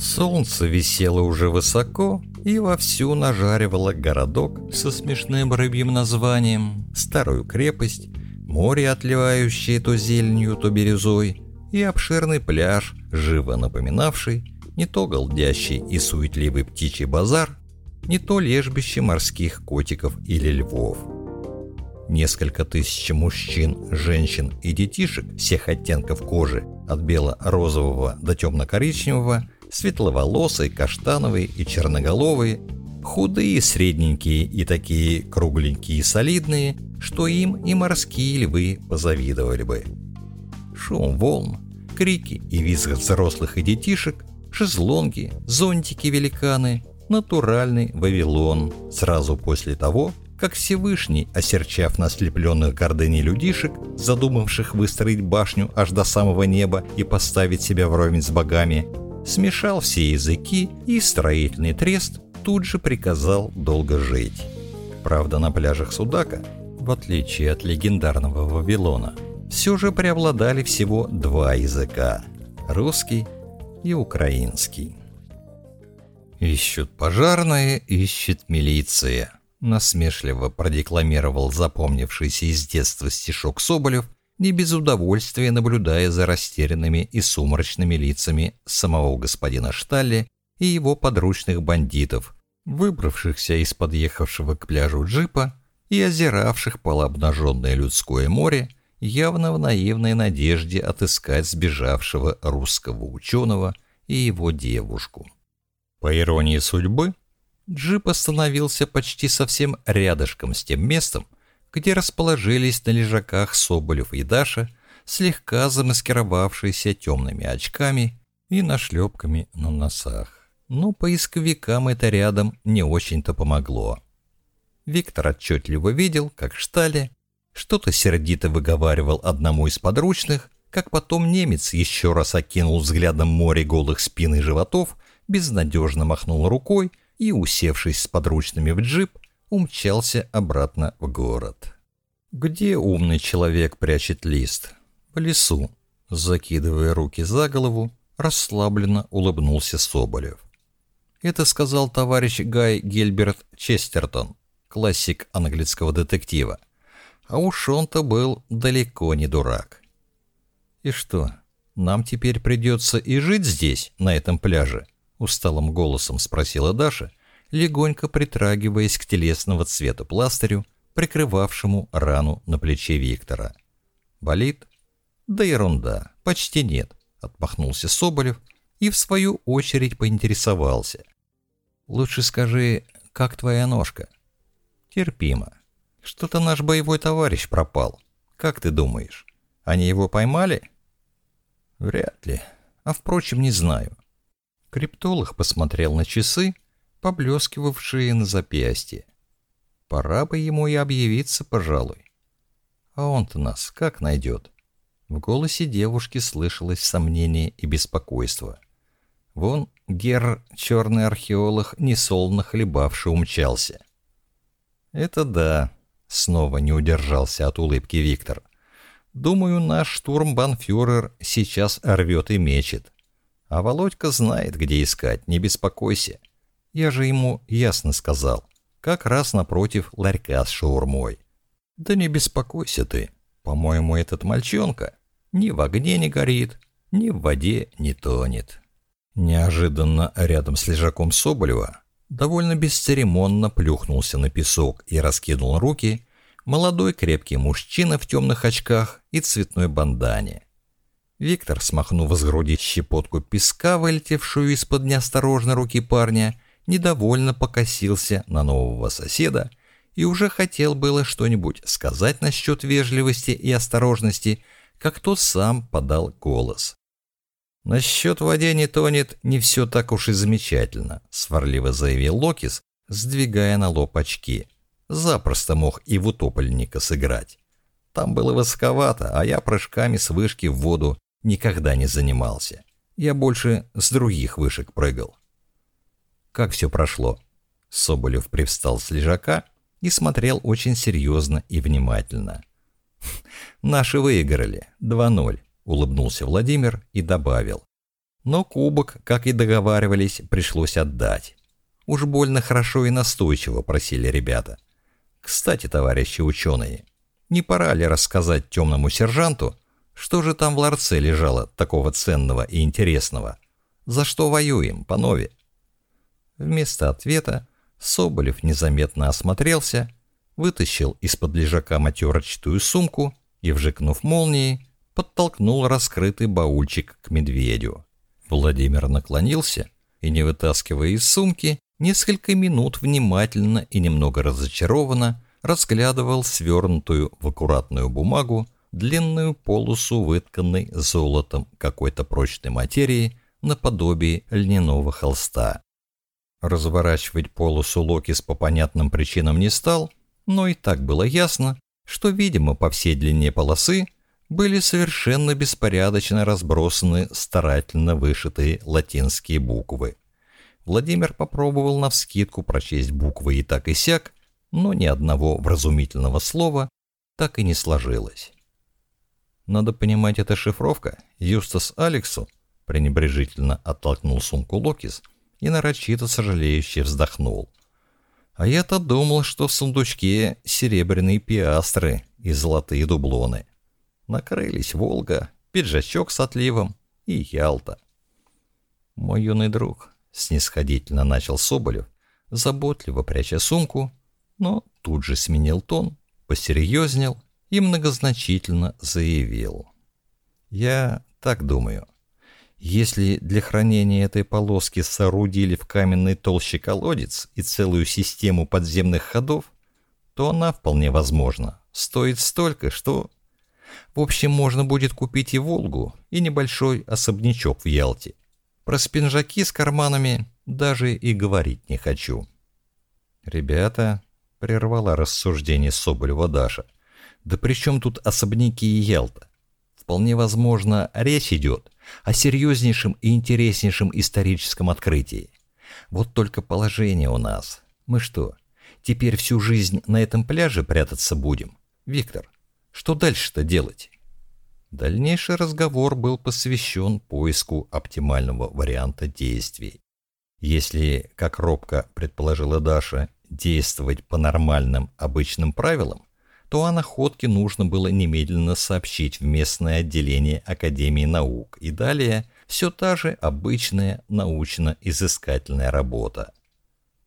Солнце висело уже высоко и вовсю нажаривало городок со смешным рыбьим названием, старую крепость, море, отливающее то зеленью, то бирюзой, и обширный пляж, живо напоминавший не то голдящий и суетливый птичий базар, не то лежбище морских котиков или львов. Несколько тысяч мужчин, женщин и детишек всех оттенков кожи, от бело-розового до темно-коричневого – светловолосые, каштановые и черноголовые, худые, средненькие и такие кругленькие и солидные, что им и морские львы позавидовали бы. Шум волн, крики и визг взрослых и детишек, шезлонги, зонтики-великаны, натуральный Вавилон сразу после того, как Всевышний, осерчав на слепленных гордыней людишек, задумавших выстроить башню аж до самого неба и поставить себя вровень с богами, смешал все языки, и строительный трест тут же приказал долго жить. Правда, на пляжах Судака, в отличие от легендарного Вавилона, все же преобладали всего два языка – русский и украинский. «Ищут пожарные, ищет милиция», – насмешливо продекламировал запомнившийся из детства стишок Соболев – не без удовольствия наблюдая за растерянными и сумрачными лицами самого господина Шталли и его подручных бандитов, выбравшихся из подъехавшего к пляжу джипа и озиравших полуобнаженное людское море, явно в наивной надежде отыскать сбежавшего русского ученого и его девушку. По иронии судьбы, джип остановился почти совсем рядышком с тем местом, где расположились на лежаках Соболев и Даша, слегка замаскировавшиеся темными очками и нашлепками на носах. Но поисковикам это рядом не очень-то помогло. Виктор отчетливо видел, как Штали что-то сердито выговаривал одному из подручных, как потом немец еще раз окинул взглядом море голых спин и животов, безнадежно махнул рукой и, усевшись с подручными в джип, умчался обратно в город. Где умный человек прячет лист? В лесу. Закидывая руки за голову, расслабленно улыбнулся Соболев. Это сказал товарищ Гай Гельберт Честертон, классик английского детектива. А уж он-то был далеко не дурак. «И что, нам теперь придется и жить здесь, на этом пляже?» Усталым голосом спросила Даша, легонько притрагиваясь к телесного цвета пластырю, прикрывавшему рану на плече Виктора. «Болит?» «Да ерунда, почти нет», — отмахнулся Соболев и в свою очередь поинтересовался. «Лучше скажи, как твоя ножка?» «Терпимо. Что-то наш боевой товарищ пропал. Как ты думаешь, они его поймали?» «Вряд ли. А впрочем, не знаю». Криптолог посмотрел на часы, поблескивавшие на запястье. Пора бы ему и объявиться, пожалуй. А он-то нас как найдет? В голосе девушки слышалось сомнение и беспокойство. Вон гер, черный археолог, несолно хлебавший, умчался. «Это да», — снова не удержался от улыбки Виктор. «Думаю, наш штурмбанфюрер сейчас рвет и мечет. А Володька знает, где искать, не беспокойся. Я же ему ясно сказал. Как раз напротив ларька с шаурмой. Да не беспокойся ты. По-моему, этот мальчонка ни в огне не горит, ни в воде не тонет. Неожиданно рядом с лежаком Соболева довольно бесцеремонно плюхнулся на песок и раскинул руки молодой крепкий мужчина в темных очках и цветной бандане. Виктор, смахнув с груди щепотку песка, вылетевшую из-под неосторожной руки парня, недовольно покосился на нового соседа и уже хотел было что-нибудь сказать насчет вежливости и осторожности, как тот сам подал голос. «Насчет не тонет, не все так уж и замечательно», — сварливо заявил Локис, сдвигая на лоб очки. «Запросто мог и в утопленника сыграть. Там было высоковато, а я прыжками с вышки в воду никогда не занимался. Я больше с других вышек прыгал. Как все прошло? Соболев привстал с лежака и смотрел очень серьезно и внимательно. «Наши выиграли. 2-0», — улыбнулся Владимир и добавил. Но кубок, как и договаривались, пришлось отдать. Уж больно хорошо и настойчиво просили ребята. Кстати, товарищи ученые, не пора ли рассказать темному сержанту, что же там в ларце лежало такого ценного и интересного? За что воюем, панове? Вместо ответа Соболев незаметно осмотрелся, вытащил из-под лежака матерочатую сумку и, вжикнув молнией, подтолкнул раскрытый баульчик к медведю. Владимир наклонился и, не вытаскивая из сумки, несколько минут внимательно и немного разочарованно разглядывал свернутую в аккуратную бумагу длинную полосу вытканной золотом какой-то прочной материи наподобие льняного холста. Разворачивать полосу Локис по понятным причинам не стал, но и так было ясно, что, видимо, по всей длине полосы были совершенно беспорядочно разбросаны старательно вышитые латинские буквы. Владимир попробовал навскидку прочесть буквы и так и сяк, но ни одного вразумительного слова так и не сложилось. Надо понимать, это шифровка. Юстас Алексу пренебрежительно оттолкнул сумку Локис и нарочито сожалеюще вздохнул. А я-то думал, что в сундучке серебряные пиастры и золотые дублоны. Накрылись Волга, пиджачок с отливом и Ялта. Мой юный друг, снисходительно начал Соболев, заботливо пряча сумку, но тут же сменил тон, посерьезнел и многозначительно заявил. «Я так думаю. Если для хранения этой полоски соорудили в каменной толще колодец и целую систему подземных ходов, то она вполне возможно стоит столько, что... В общем, можно будет купить и «Волгу», и небольшой особнячок в Ялте. Про спинжаки с карманами даже и говорить не хочу. «Ребята», — прервала рассуждение Соболева Даша, — да при чем тут особняки и Ялта? Вполне возможно, речь идет о серьезнейшем и интереснейшем историческом открытии. Вот только положение у нас. Мы что, теперь всю жизнь на этом пляже прятаться будем? Виктор, что дальше-то делать? Дальнейший разговор был посвящен поиску оптимального варианта действий. Если, как робко предположила Даша, действовать по нормальным обычным правилам, то о находке нужно было немедленно сообщить в местное отделение Академии наук, и далее все та же обычная научно-изыскательная работа.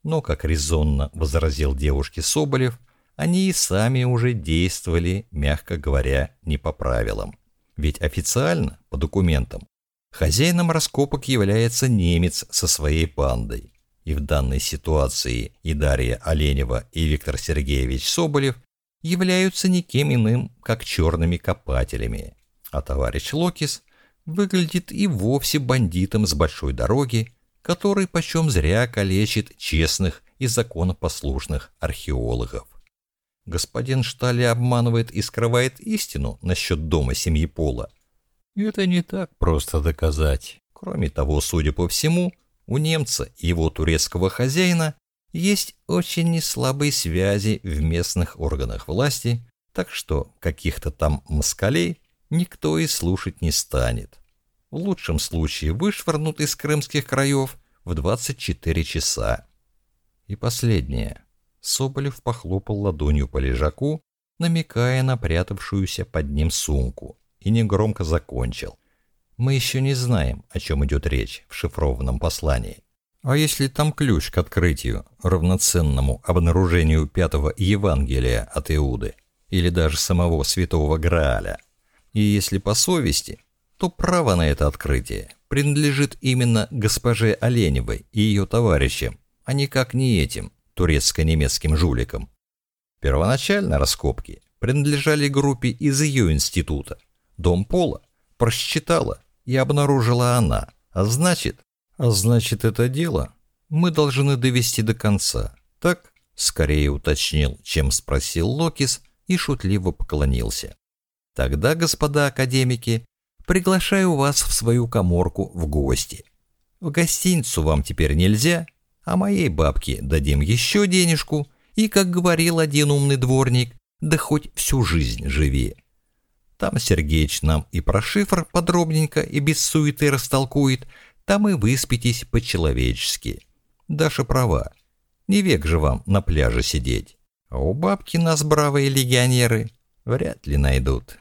Но, как резонно возразил девушке Соболев, они и сами уже действовали, мягко говоря, не по правилам. Ведь официально, по документам, хозяином раскопок является немец со своей бандой. И в данной ситуации и Дарья Оленева, и Виктор Сергеевич Соболев являются никем иным, как черными копателями, а товарищ Локис выглядит и вовсе бандитом с большой дороги, который почем зря калечит честных и законопослушных археологов. Господин Штали обманывает и скрывает истину насчет дома семьи Пола. Это не так просто доказать. Кроме того, судя по всему, у немца и его турецкого хозяина есть очень неслабые связи в местных органах власти, так что каких-то там москалей никто и слушать не станет. В лучшем случае вышвырнут из крымских краев в 24 часа. И последнее. Соболев похлопал ладонью по лежаку, намекая на прятавшуюся под ним сумку, и негромко закончил. Мы еще не знаем, о чем идет речь в шифрованном послании. А если там ключ к открытию, равноценному обнаружению пятого Евангелия от Иуды, или даже самого святого Грааля? И если по совести, то право на это открытие принадлежит именно госпоже Оленевой и ее товарищам, а никак не этим турецко-немецким жуликам. Первоначально раскопки принадлежали группе из ее института. Дом Пола просчитала и обнаружила она, а значит, а значит, это дело мы должны довести до конца, так? Скорее уточнил, чем спросил Локис и шутливо поклонился. Тогда, господа академики, приглашаю вас в свою коморку в гости. В гостиницу вам теперь нельзя, а моей бабке дадим еще денежку, и, как говорил один умный дворник, да хоть всю жизнь живи. Там Сергеич нам и про шифр подробненько и без суеты растолкует, там и выспитесь по-человечески. Даша права. Не век же вам на пляже сидеть. А у бабки нас бравые легионеры вряд ли найдут.